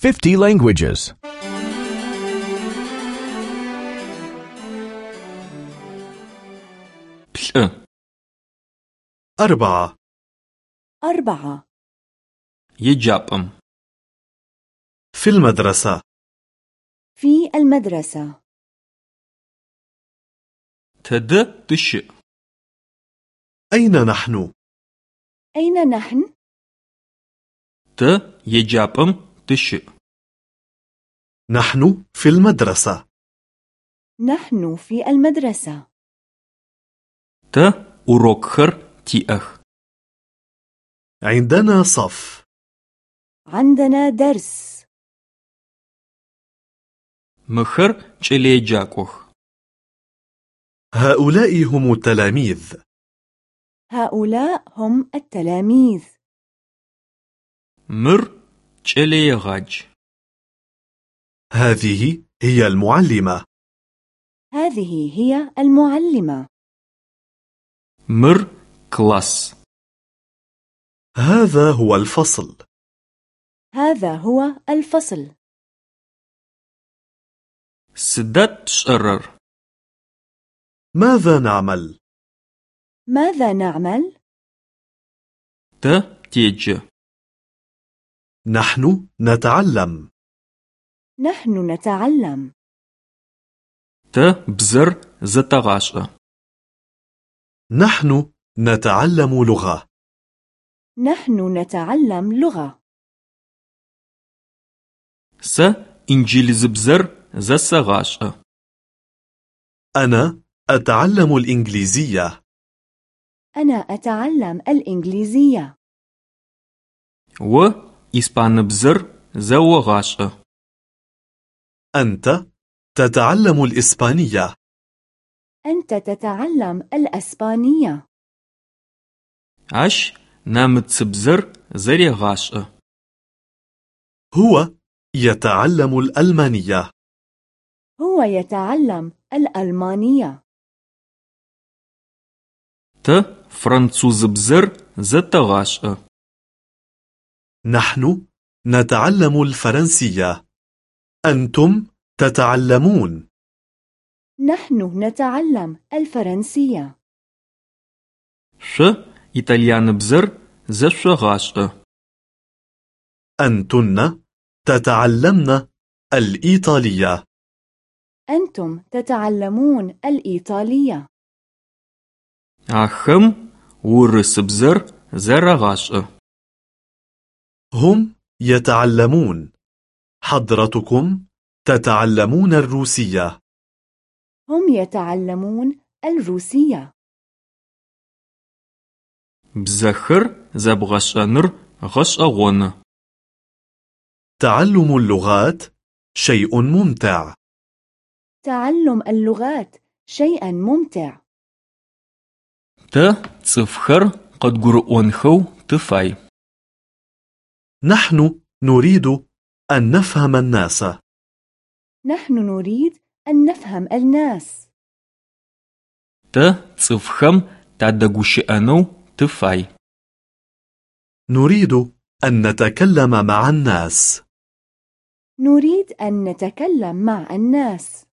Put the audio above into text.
50 languages. 2 أربعة. أربعة. يجابم. في المدرسة. في المدرسة. تد تش. أين نحن؟ أين نحن؟ ت يجابم. تش نحن في المدرسة نحن في المدرسة ت урокхэр تيأخ عندنا صف عندنا درس مخر кӏэлэеджакӏох هؤلاء هم التلاميذ هؤلاء هم التلاميذ مر تشليغاج هذه هي المعلمة. هذه هي المعلمة. مر كلاس هذا هو الفصل. هذا هو الفصل. سدت شرر. ماذا نعمل؟ ماذا نعمل؟ ت تيجي. نحن نتعلم. نحن نتعلم. ت بزر زتغاشقة نحن نتعلم لغة. نحن نتعلم لغة. س إنجليز بزر زسغاشقة أنا أتعلم الإنجليزية. أنا أتعلم الإنجليزية. و بزر زوغاشقة أنت تتعلم الإسبانية. أنت تتعلم الأسبانية. أش نامتس بزر زريغاشقة هو يتعلم الألمانية. هو يتعلم الألمانية. ت فرنسوز بزر زتغاشقة نحن نتعلم الفرنسية. أنتم تتعلمون. نحن نتعلم الفرنسية. ش إيطاليان بزر زشغاشقة أنتن تتعلمن الإيطالية. أنتم تتعلمون الإيطالية. أخم ورس بزر زرغاشقة هم يتعلمون. حضرتكم تتعلمون الروسية. هم يتعلمون الروسية. بزخر زبغشانر غشأغون تعلم اللغات شيء ممتع. تعلم اللغات شيئا ممتع. ت صفخر قد قرؤونخو تفاي. نحن نريد أن نفهم الناس. نحن نريد أن نفهم الناس. ت صفخم تعدقوشئنو تفاي نريد أن نتكلم مع الناس. نريد أن نتكلم مع الناس.